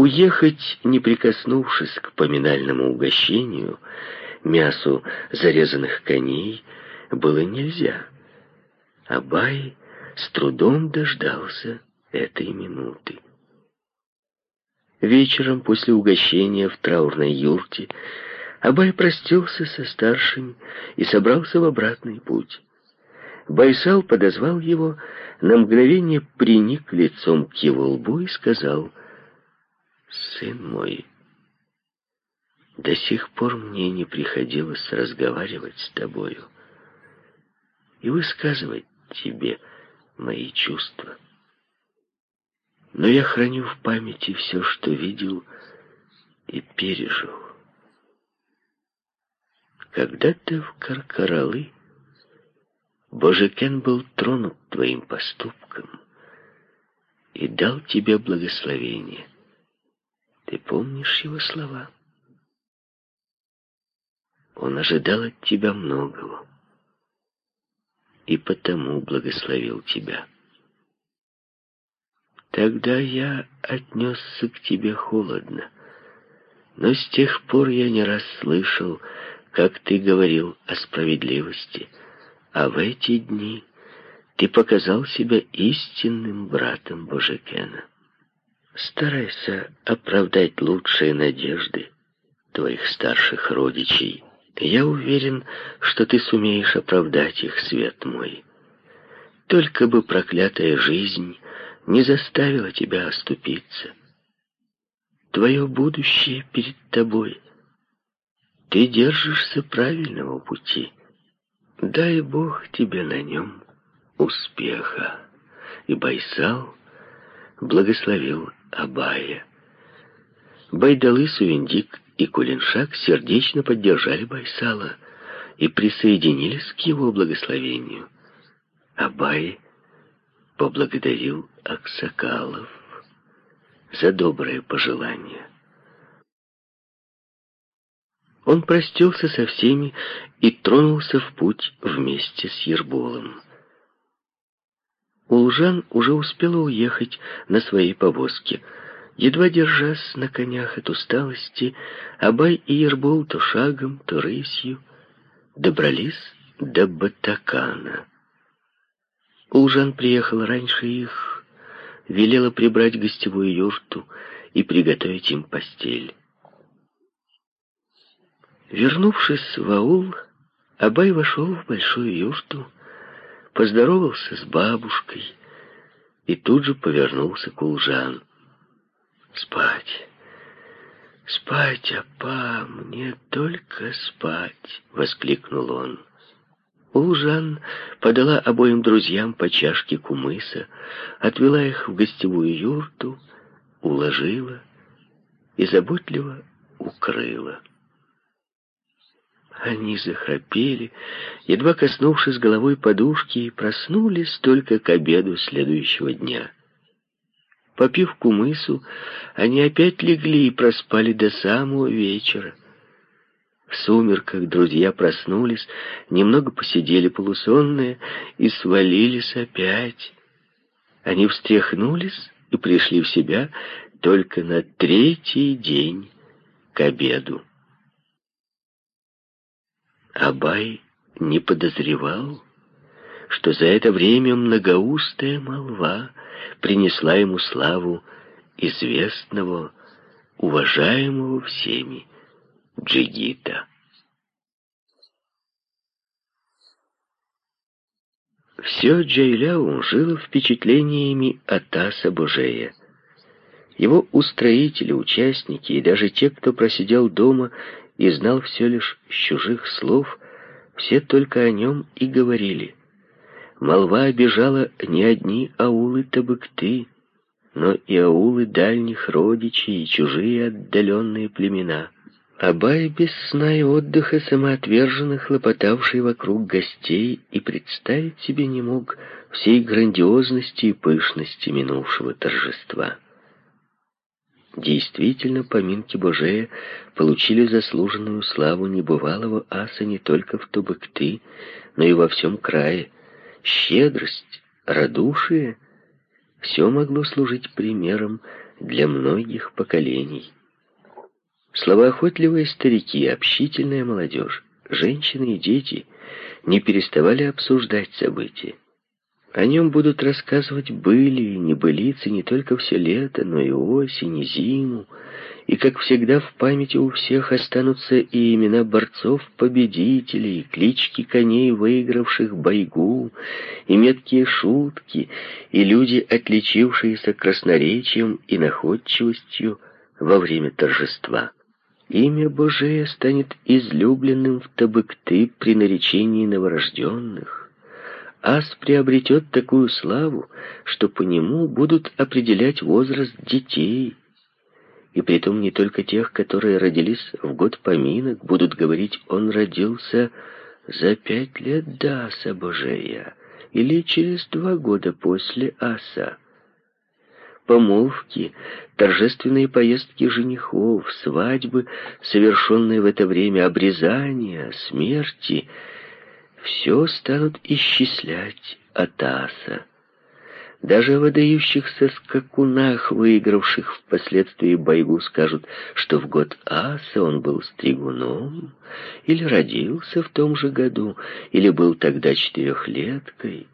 Уехать, не прикоснувшись к поминальному угощению, мясу зарезанных коней, было нельзя. Абай с трудом дождался этой минуты. Вечером после угощения в траурной юрте Абай простился со старшими и собрался в обратный путь. Байсал подозвал его, на мгновение приник лицом к его лбу и сказал, «Сын мой, до сих пор мне не приходилось разговаривать с тобою и высказывать тебе мои чувства. Но я храню в памяти все, что видел и пережил. Когда-то в Каркаралы Божекен был тронут твоим поступком и дал тебе благословение. Ты помнишь его слова? Он ожидал от тебя многого и потому благословил тебя. Тогда я отнесся к тебе холодно, но с тех пор я не раз слышал, как ты говорил о справедливости, а в эти дни ты показал себя истинным братом Божекена. Старайся оправдать лучшие надежды твоих старших родичей я уверен, что ты сумеешь оправдать их, свет мой. Только бы проклятая жизнь не заставила тебя оступиться. Твое будущее перед тобой. Ты держишься правильного пути. Дай Бог тебе на нем успеха. И Байсал благословил Абая. Байдалы Сувендик и Кулиншак сердечно поддержали Байсала и присоединились к его благословению. Абай поблагодарил Аксакалов за доброе пожелание. Он простился со всеми и тронулся в путь вместе с Ерболом. Улжан уже успела уехать на своей повозке — Едва держась на конях от усталости, Абай и Ербол то шагом, то рысью добрались до Батакана. Улжан приехал раньше их, велела прибрать гостевую юрту и приготовить им постель. Вернувшись в аул, Абай вошел в большую юрту, поздоровался с бабушкой и тут же повернулся к Улжан. Спать. Спать, апа, мне только спать, воскликнул он. Улжан подала обоим друзьям по чашке кумыса, отвела их в гостевую юрту, уложила и заботливо укрыла. Они захрапели, едва коснувшись головой подушки, и проснулись только к обеду следующего дня. Попив кумысу, они опять легли и проспали до самого вечера. В сумерках друзья проснулись, немного посидели полусонные и свалились опять. Они встряхнулись и пришли в себя только на третий день к обеду. Абай не подозревал, что за это время многоустая молва принесла ему славу известного, уважаемого всеми джигита. Все Джайляу жило впечатлениями от Аса Божея. Его устроители, участники и даже те, кто просидел дома и знал все лишь с чужих слов, все только о нем и говорили. Молва обижала не одни аулы Табыкты, но и аулы дальних родичей и чужие отдаленные племена. Абай без сна и отдыха самоотверженно хлопотавший вокруг гостей и представить себе не мог всей грандиозности и пышности минувшего торжества. Действительно, поминки Божея получили заслуженную славу небывалого аса не только в Тубыкты, но и во всем крае, щедрость, радушие — все могло служить примером для многих поколений. Словоохотливые старики, общительная молодежь, женщины и дети не переставали обсуждать события. О нем будут рассказывать были и небылицы не только все лето, но и осень, и зиму, и, как всегда, в памяти у всех останутся и имена борцов-победителей, клички коней, выигравших бойгу, и меткие шутки, и люди, отличившиеся красноречием и находчивостью во время торжества. Имя Божие станет излюбленным в Табыкты при наречении новорожденных, ас приобретет такую славу, что по нему будут определять возраст детей. И притом не только тех, которые родились в год поминок, будут говорить, он родился за пять лет до аса Божия или через два года после аса. Помолвки, торжественные поездки женихов, свадьбы, совершенные в это время, обрезания, смерти — все станут исчислять от аса. Даже о выдающихся скакунах, выигравших впоследствии бойгу, скажут, что в год аса он был стригуном, или родился в том же году, или был тогда четырехлеткой.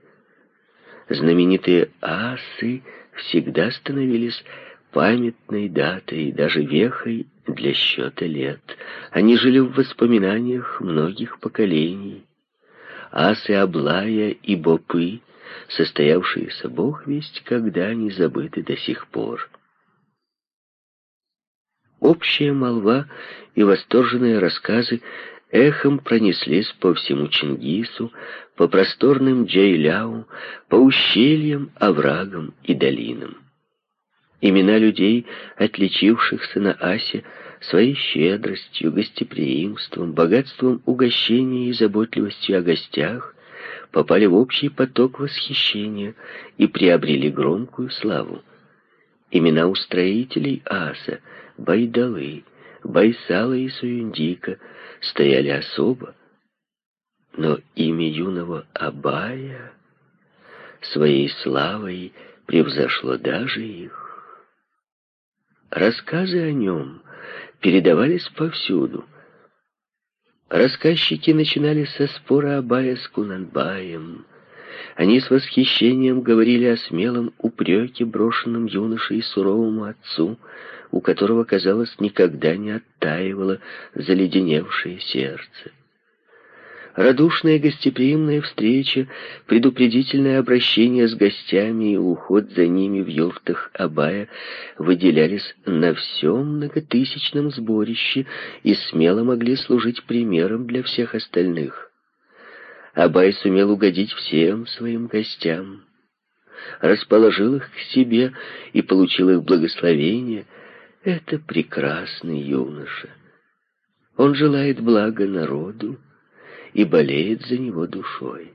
Знаменитые асы всегда становились памятной датой, даже вехой для счета лет. Они жили в воспоминаниях многих поколений асы Аблая и Бопы, состоявшиеся бог весть, когда не забыты до сих пор. Общая молва и восторженные рассказы эхом пронеслись по всему Чингису, по просторным Джейляу, по ущельям, оврагам и долинам. Имена людей, отличившихся на Асе, своей щедростью, гостеприимством, богатством угощения и заботливостью о гостях попали в общий поток восхищения и приобрели громкую славу. Имена устроителей аса, Байдалы, Байсала и Суюндика стояли особо, но имя юного Абая своей славой превзошло даже их. Рассказы о нем передавались повсюду. Рассказчики начинали со спора Абая с Кунанбаем. Они с восхищением говорили о смелом упреке, брошенном юноше и суровому отцу, у которого, казалось, никогда не оттаивало заледеневшее сердце. Радушная гостеприимная встреча, предупредительное обращение с гостями и уход за ними в юртах Абая выделялись на всем многотысячном сборище и смело могли служить примером для всех остальных. Абай сумел угодить всем своим гостям, расположил их к себе и получил их благословение. Это прекрасный юноша. Он желает блага народу, и болеет за него душой.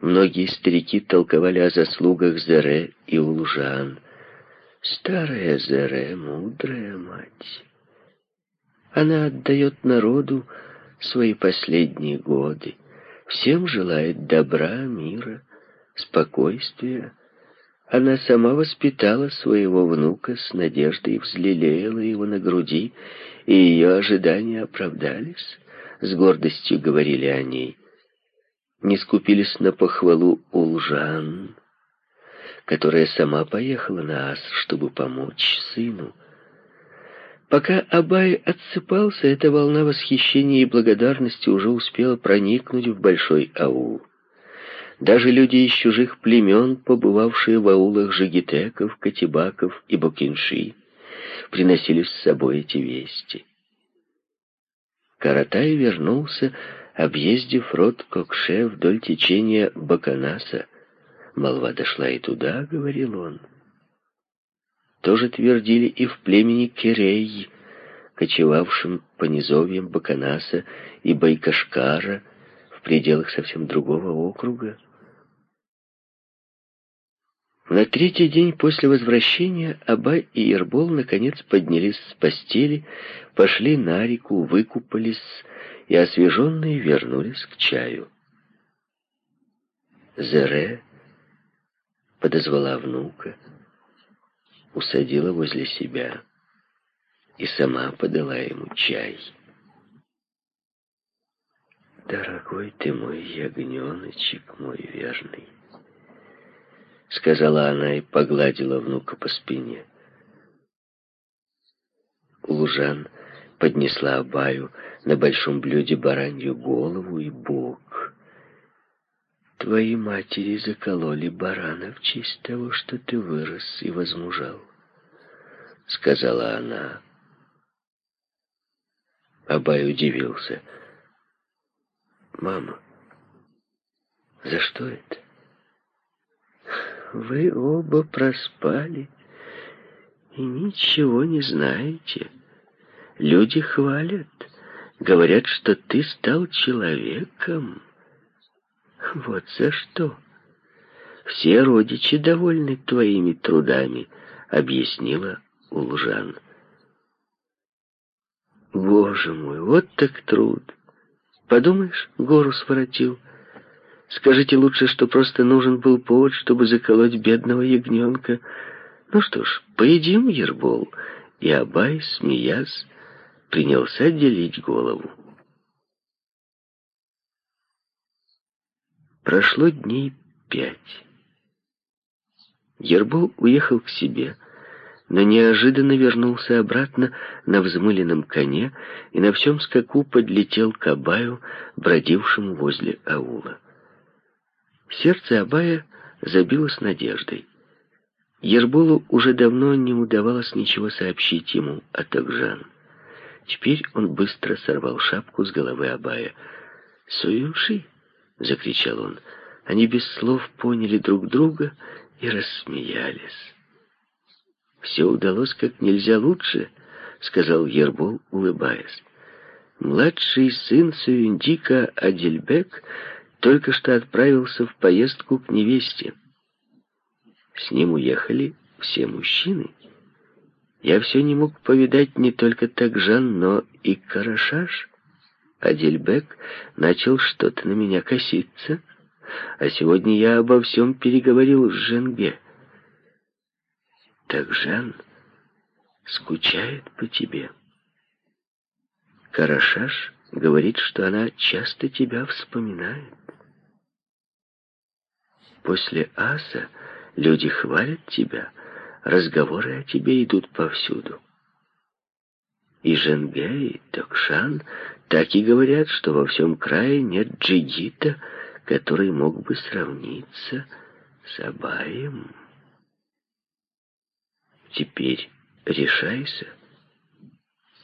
Многие старики толковали о заслугах Зере и Улжан. Старая Зере — мудрая мать. Она отдает народу свои последние годы, всем желает добра, мира, спокойствия. Она сама воспитала своего внука с надеждой, взлелеяла его на груди, и ее ожидания оправдались с гордостью говорили о ней. Не скупились на похвалу Улжан, которая сама поехала на Ас, чтобы помочь сыну. Пока Абай отсыпался, эта волна восхищения и благодарности уже успела проникнуть в большой аул. Даже люди из чужих племен, побывавшие в аулах жигитеков, катибаков и бокинши, приносили с собой эти вести. Каратай вернулся, объездив рот Кокше вдоль течения Баканаса. Молва дошла и туда, — говорил он. Тоже твердили и в племени Керей, кочевавшем по низовьям Баканаса и Байкашкара в пределах совсем другого округа. На третий день после возвращения Абай и Ербол наконец поднялись с постели, пошли на реку, выкупались и освеженные вернулись к чаю. Зере подозвала внука. усадила возле себя и сама подала ему чай. «Дорогой ты мой ягненочек, мой верный», — сказала она и погладила внука по спине. Лужан поднесла Абаю на большом блюде баранью голову и бок. «Твои матери закололи барана в честь того, что ты вырос и возмужал», — сказала она. Абай удивился — «Мама, за что это?» «Вы оба проспали и ничего не знаете. Люди хвалят, говорят, что ты стал человеком. Вот за что. Все родичи довольны твоими трудами», — объяснила Улжан. «Боже мой, вот так труд!» Подумаешь, гору своротил. Скажите лучше, что просто нужен был повод, чтобы заколоть бедного ягненка. Ну что ж, поедим, Ербол. И Абай, смеясь, принялся делить голову. Прошло дней пять. Ербол уехал к себе, но неожиданно вернулся обратно на взмыленном коне и на всем скаку подлетел к Абаю, бродившему возле аула. Сердце Абая забилось надеждой. Ерболу уже давно не удавалось ничего сообщить ему о Такжан. Теперь он быстро сорвал шапку с головы Абая. «Суюши!» — закричал он. Они без слов поняли друг друга и рассмеялись. «Все удалось как нельзя лучше», — сказал Ербол, улыбаясь. «Младший сын Суюндика Адельбек только что отправился в поездку к невесте. С ним уехали все мужчины. Я все не мог повидать не только Такжан, но и Карашаш. Адельбек начал что-то на меня коситься, а сегодня я обо всем переговорил с Женге». Так Жан скучает по тебе. Карашаш говорит, что она часто тебя вспоминает. После аса люди хвалят тебя, разговоры о тебе идут повсюду. И Женге, и Токшан так и говорят, что во всем крае нет джигита, который мог бы сравниться с Абаем. Теперь решайся,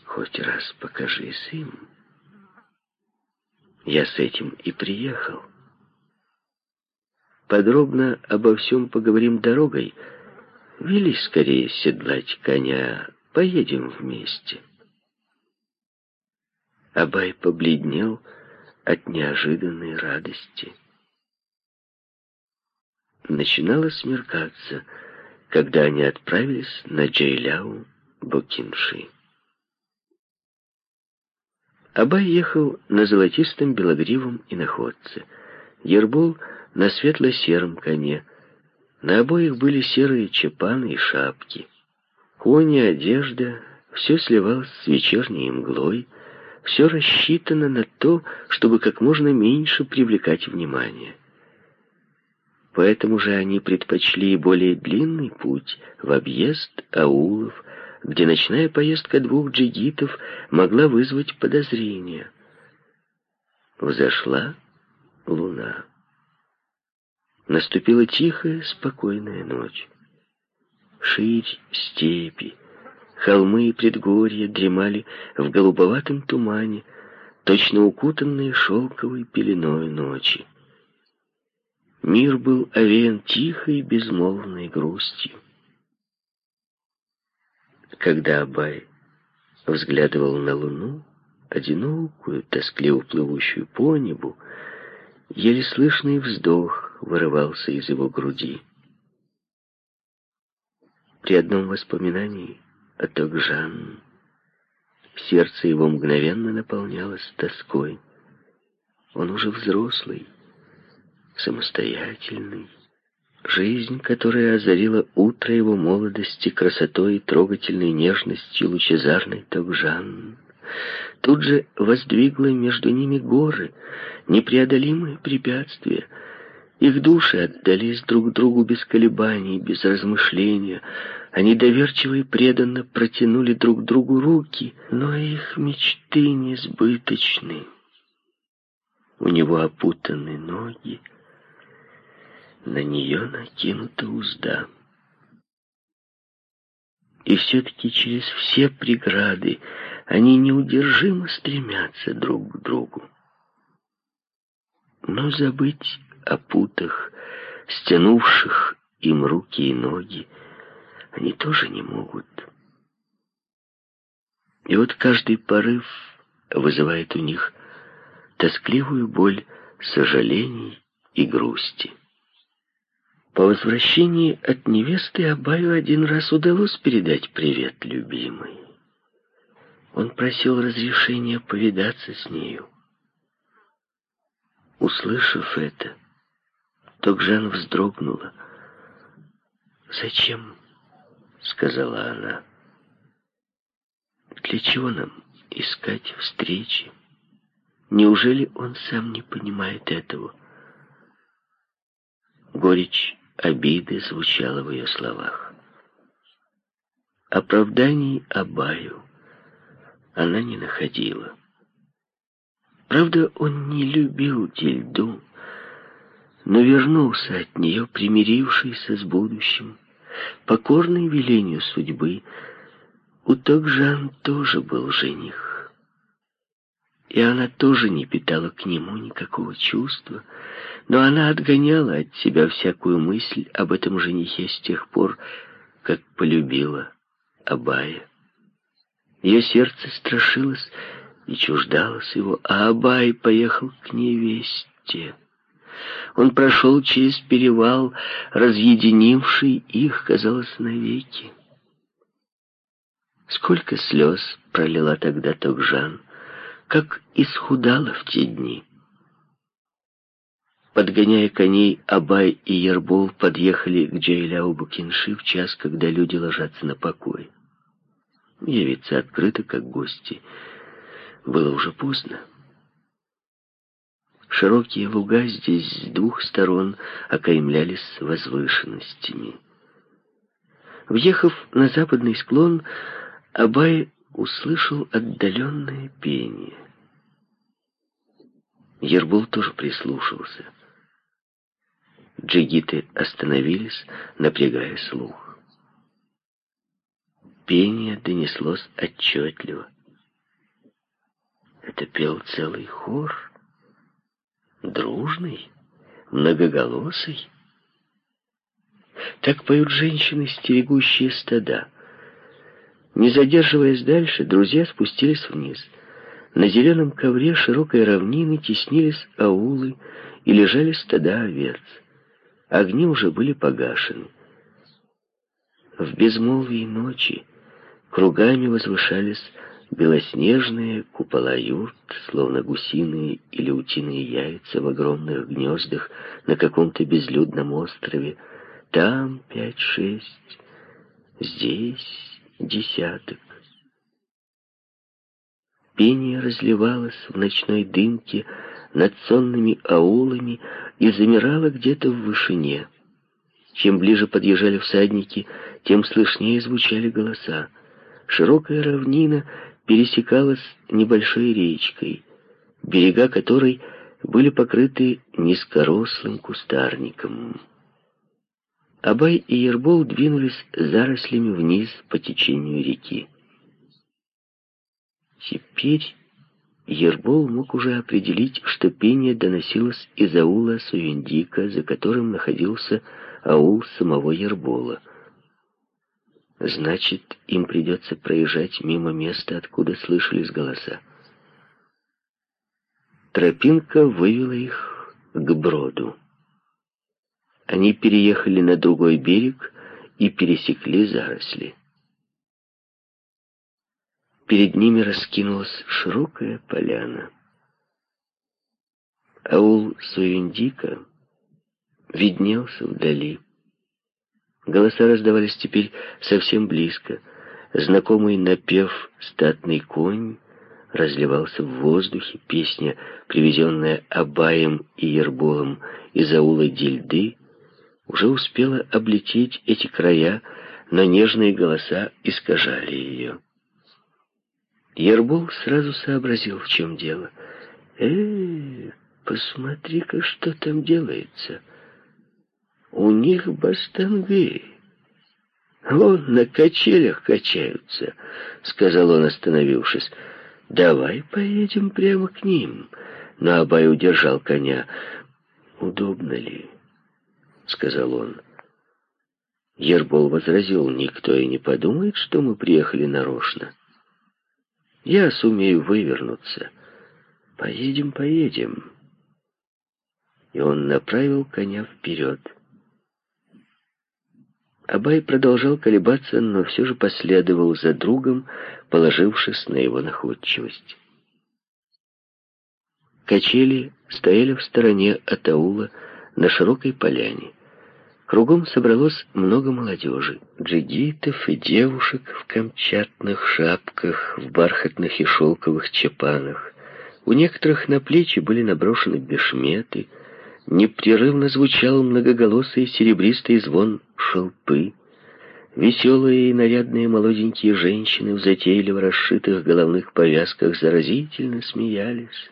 хоть раз покажись им. Я с этим и приехал. Подробно обо всем поговорим дорогой. Вели скорее седлать коня, поедем вместе. Абай побледнел от неожиданной радости. Начинало смеркаться, когда они отправились на Джейляу Букинши. Абай ехал на золотистом белогривом иноходце. Ербол на светло-сером коне. На обоих были серые чепаны и шапки. Кони, одежда, все сливалось с вечерней мглой, все рассчитано на то, чтобы как можно меньше привлекать внимание. Поэтому же они предпочли более длинный путь в объезд аулов, где ночная поездка двух джигитов могла вызвать подозрения. Взошла луна. Наступила тихая, спокойная ночь. Ширь степи, холмы и предгорья дремали в голубоватом тумане, точно укутанные шелковой пеленой ночи. Мир был овеян тихой, безмолвной грустью. Когда Абай взглядывал на луну, одинокую, тоскливо плывущую по небу, еле слышный вздох вырывался из его груди. При одном воспоминании о Токжан сердце его мгновенно наполнялось тоской. Он уже взрослый, самостоятельный, Жизнь, которая озарила утро его молодости красотой, трогательной нежностью лучезарной Тогжан, тут же воздвигла между ними горы, непреодолимые препятствия. Их души отдались друг другу без колебаний, без размышления. Они доверчиво и преданно протянули друг другу руки, но их мечты несбыточны. У него опутаны ноги, на нее накинута узда. И все-таки через все преграды они неудержимо стремятся друг к другу. Но забыть о путах, стянувших им руки и ноги, они тоже не могут. И вот каждый порыв вызывает у них тоскливую боль сожалений и грусти. По возвращении от невесты Абаю один раз удалось передать привет любимой. Он просил разрешения повидаться с нею. Услышав это, Токжан вздрогнула. «Зачем?» — сказала она. «Для чего нам искать встречи? Неужели он сам не понимает этого?» Горечь обиды звучала в ее словах. Оправданий Абаю она не находила. Правда, он не любил Дильду, но вернулся от нее, примирившийся с будущим, покорный велению судьбы. У Токжан тоже был жених, и она тоже не питала к нему никакого чувства, но она отгоняла от себя всякую мысль об этом женихе с тех пор, как полюбила Абая. Ее сердце страшилось и чуждалось его, а Абай поехал к невесте. Он прошел через перевал, разъединивший их, казалось, навеки. Сколько слез пролила тогда Токжан, как исхудала в те дни. Подгоняя коней, Абай и Ербол подъехали к Джейляу-Букинши в час, когда люди ложатся на покой. Явиться открыто, как гости, было уже поздно. Широкие луга здесь с двух сторон окаймлялись возвышенностями. Въехав на западный склон, Абай услышал отдаленное пение. Ербол тоже прислушался. Джигиты остановились, напрягая слух. Пение донеслось отчетливо. Это пел целый хор, дружный, многоголосый. Так поют женщины, стерегущие стада. Не задерживаясь дальше, друзья спустились вниз. На зеленом ковре широкой равнины теснились аулы и лежали стада овец. Огни уже были погашены. В безмолвии ночи кругами возвышались белоснежные купола юрт, словно гусиные или утиные яйца в огромных гнездах на каком-то безлюдном острове. Там пять-шесть, здесь десяток. Пение разливалось в ночной дымке над сонными аулами и замирало где-то в вышине. Чем ближе подъезжали всадники, тем слышнее звучали голоса. Широкая равнина пересекалась небольшой речкой, берега которой были покрыты низкорослым кустарником. Абай и Ербол двинулись зарослями вниз по течению реки. Теперь Ербол мог уже определить, что пение доносилось из аула Суюндика, за которым находился аул самого Ербола. Значит, им придется проезжать мимо места, откуда слышались голоса. Тропинка вывела их к броду. Они переехали на другой берег и пересекли заросли. Перед ними раскинулась широкая поляна. Аул Суюндика виднелся вдали. Голоса раздавались теперь совсем близко. Знакомый напев «Статный конь» разливался в воздухе. Песня, привезенная Абаем и Ерболом из аула Дильды, уже успела облететь эти края, но нежные голоса искажали ее. Ербол сразу сообразил, в чем дело. «Э, посмотри-ка, что там делается. У них бастанги. Вон на качелях качаются», — сказал он, остановившись. «Давай поедем прямо к ним». Но Абай удержал коня. «Удобно ли?» — сказал он. Ербол возразил, никто и не подумает, что мы приехали нарочно. Я сумею вывернуться. Поедем, поедем. И он направил коня вперед. Абай продолжал колебаться, но все же последовал за другом, положившись на его находчивость. Качели стояли в стороне от аула на широкой поляне. Кругом собралось много молодежи, джигитов и девушек в камчатных шапках, в бархатных и шелковых чапанах. У некоторых на плечи были наброшены бешметы, непрерывно звучал многоголосый серебристый звон шелпы. Веселые и нарядные молоденькие женщины в затейливо расшитых головных повязках заразительно смеялись.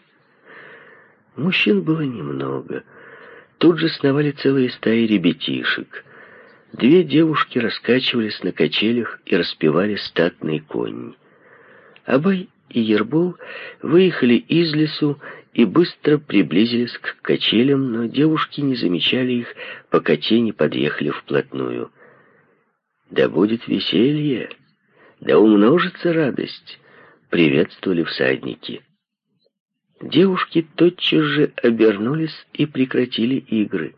Мужчин было немного — Тут же сновали целые стаи ребятишек. Две девушки раскачивались на качелях и распевали статный конь. Абай и Ербол выехали из лесу и быстро приблизились к качелям, но девушки не замечали их, пока те не подъехали вплотную. «Да будет веселье! Да умножится радость!» — приветствовали всадники. Девушки тотчас же обернулись и прекратили игры.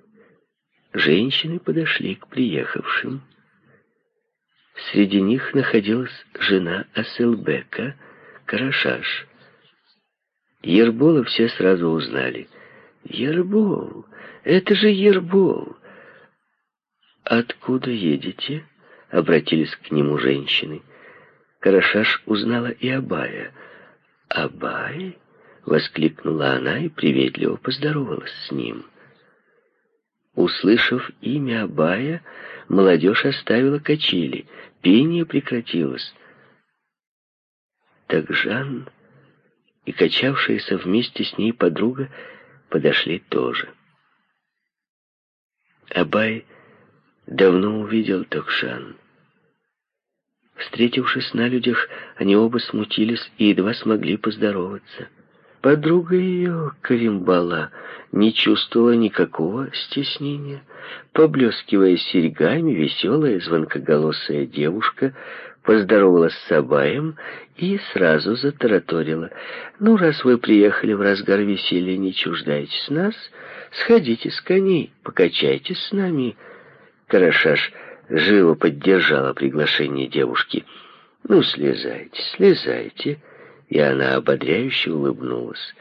Женщины подошли к приехавшим. Среди них находилась жена Аселбека, Карашаш. Ербола все сразу узнали. «Ербол! Это же Ербол!» «Откуда едете?» — обратились к нему женщины. Карашаш узнала и Абая. «Абай?» Воскликнула она и приветливо поздоровалась с ним. Услышав имя Абая, молодежь оставила качели, пение прекратилось. Так Жан и качавшаяся вместе с ней подруга подошли тоже. Абай давно увидел Токшан. Встретившись на людях, они оба смутились и едва смогли поздороваться. Подруга ее, Каримбала, не чувствовала никакого стеснения. Поблескивая серьгами, веселая, звонкоголосая девушка поздоровалась с Абаем и сразу затараторила. «Ну, раз вы приехали в разгар веселья, не чуждайтесь нас, сходите с коней, покачайтесь с нами». Карашаш живо поддержала приглашение девушки. «Ну, слезайте, слезайте» и она ободряюще улыбнулась.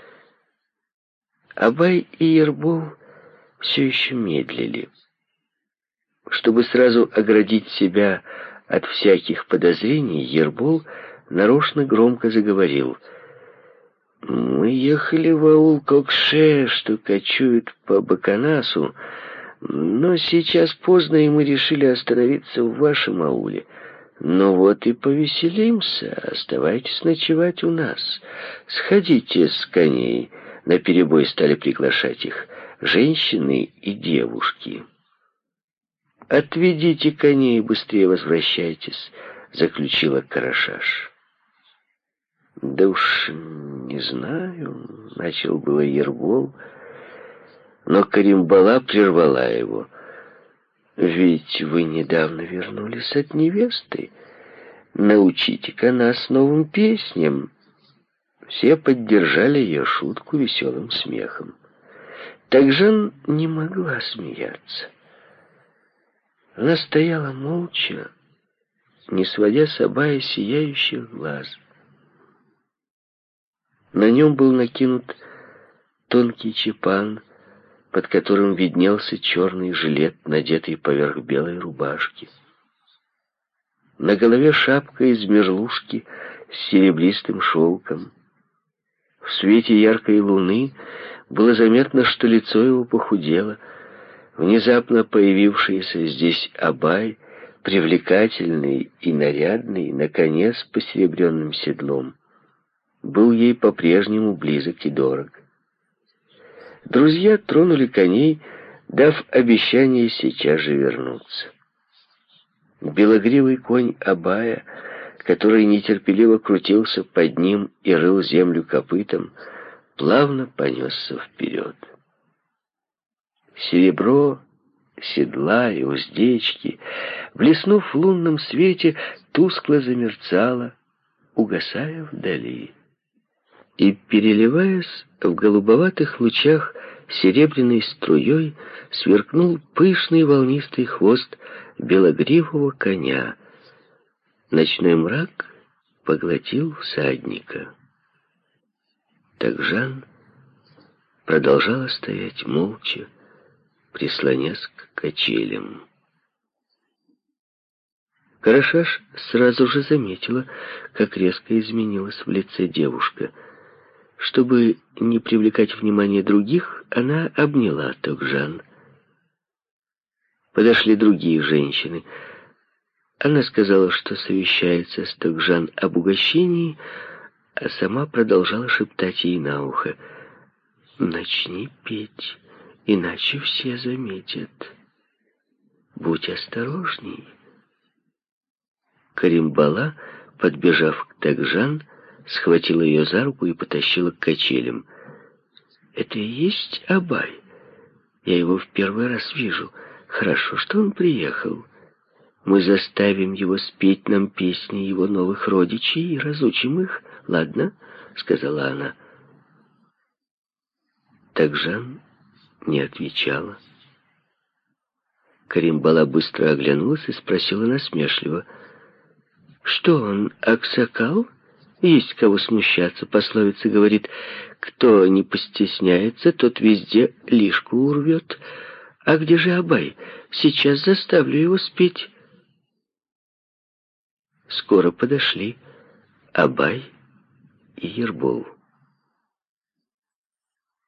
Абай и Ербол все еще медлили. Чтобы сразу оградить себя от всяких подозрений, Ербол нарочно громко заговорил. «Мы ехали в аул Кокше, что кочует по Баканасу, но сейчас поздно, и мы решили остановиться в вашем ауле». Ну вот и повеселимся, оставайтесь ночевать у нас. Сходите с коней. На перебой стали приглашать их женщины и девушки. «Отведите коней, быстрее возвращайтесь», — заключила Карашаш. «Да уж не знаю», — начал было Ергол, но Каримбала прервала его. Ведь вы недавно вернулись от невесты. Научите-ка нас новым песням. Все поддержали ее шутку веселым смехом. Так Жан не могла смеяться. Она стояла молча, не сводя с Абая сияющих глаз. На нем был накинут тонкий чепан, под которым виднелся черный жилет, надетый поверх белой рубашки. На голове шапка из мерлушки с серебристым шелком. В свете яркой луны было заметно, что лицо его похудело. Внезапно появившийся здесь Абай, привлекательный и нарядный, наконец посеребренным седлом, был ей по-прежнему близок и дорог. Друзья тронули коней, дав обещание сейчас же вернуться. Белогривый конь Абая, который нетерпеливо крутился под ним и рыл землю копытом, плавно понесся вперед. Серебро, седла и уздечки, блеснув в лунном свете, тускло замерцало, угасая вдали и, переливаясь в голубоватых лучах серебряной струей, сверкнул пышный волнистый хвост белогривого коня. Ночной мрак поглотил всадника. Так Жан продолжала стоять молча, прислонясь к качелям. Карашаш сразу же заметила, как резко изменилась в лице девушка — чтобы не привлекать внимание других, она обняла Токжан. Подошли другие женщины. Она сказала, что совещается с Токжан об угощении, а сама продолжала шептать ей на ухо. «Начни петь, иначе все заметят. Будь осторожней». Каримбала, подбежав к Токжан, схватила ее за руку и потащила к качелям. «Это и есть Абай. Я его в первый раз вижу. Хорошо, что он приехал. Мы заставим его спеть нам песни его новых родичей и разучим их, ладно?» — сказала она. Так Жан не отвечала. Каримбала быстро оглянулась и спросила насмешливо. «Что он, Аксакал?» Есть кого смущаться. Пословица говорит, кто не постесняется, тот везде лишку урвет. А где же Абай? Сейчас заставлю его спеть. Скоро подошли Абай и Ербол.